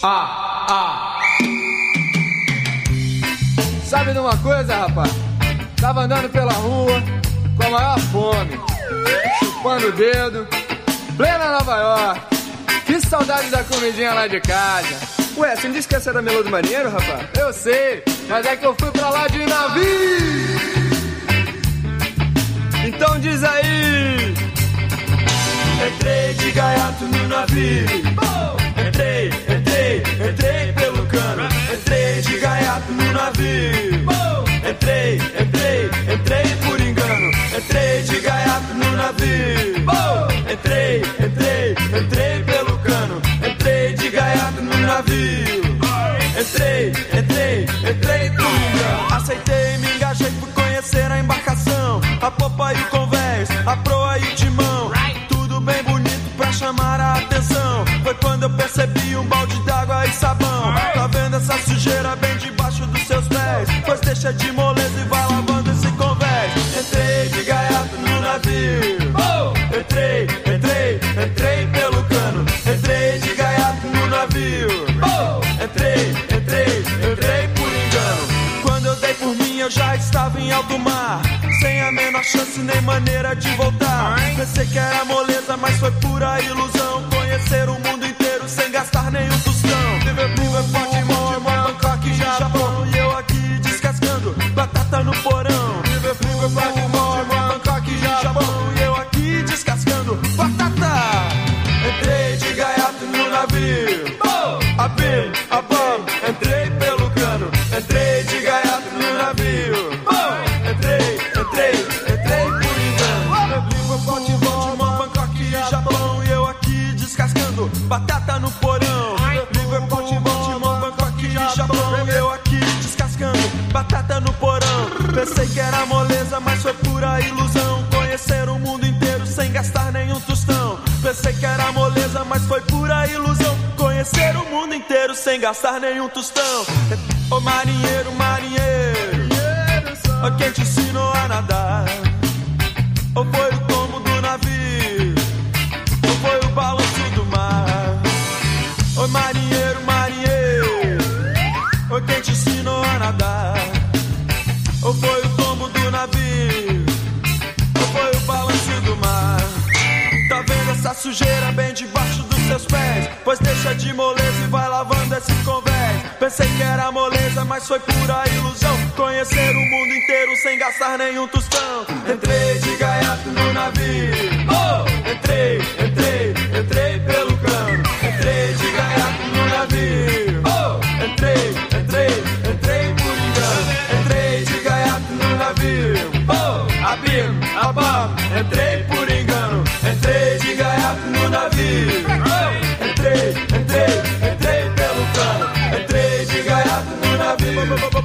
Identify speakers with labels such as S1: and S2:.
S1: Ah, ah. Sabe de uma coisa, rapaz? Tava andando pela rua com a maior fome, chupando o dedo, plena Nova York. Que saudade da comidinha lá de casa.
S2: Ué, você não disse que essa era Melô do Marinheiro, rapaz?
S1: Eu sei, mas é que eu fui pra lá de navio. Então diz aí.
S3: Entrei de gaiato no navio. Entrei, entrei, entrei por engano. Aceitei, me engajei, fui conhecer a embarcação. A popa e o convés, a proa e o timão. Tudo bem bonito pra chamar a atenção. Foi quando eu percebi um balde d'água e sabão. Tá vendo essa sujeira bem debaixo dos seus pés? Pois deixa de moleza e vai lavando eu já estava em alto mar. Sem a menor chance nem maneira de voltar. Pensei que era moleza, mas foi pura ilusão. Conhecer o mundo inteiro sem gastar nenhum tostão. Liverpool, Baltimore, Bangkok, Japão. E eu aqui descascando batata no porão. Liverpool, Baltimore, Bangkok, Japão. E eu aqui descascando batata. Entrei de gaiato no navio. Abim, abam, entrei batata no porão. Liverpool, Baltimore, Bangkok Japão. Eu aqui descascando batata no porão. Pensei que era moleza, mas foi pura ilusão. Conhecer o mundo inteiro sem gastar nenhum tostão. Pensei que era moleza, mas foi pura ilusão. Conhecer o mundo inteiro sem gastar nenhum tostão. Ô marinheiro, marinheiro, quem te ensinou a nadar? Sujeira bem debaixo dos seus pés? Pois deixa de moleza e vai lavando esse convés. Pensei que era moleza, mas foi pura ilusão. Conhecer o mundo inteiro sem gastar nenhum tostão. Entrei de gaiato no navio. Entrei, entrei, entrei pelo cano. Entrei de gaiato no navio. Entrei, entrei, entrei por engano. Entrei de gaiato no navio. Abim, abam, entrei Entrei, entrei, entrei pelo cano. Entrei de gaiato no navio.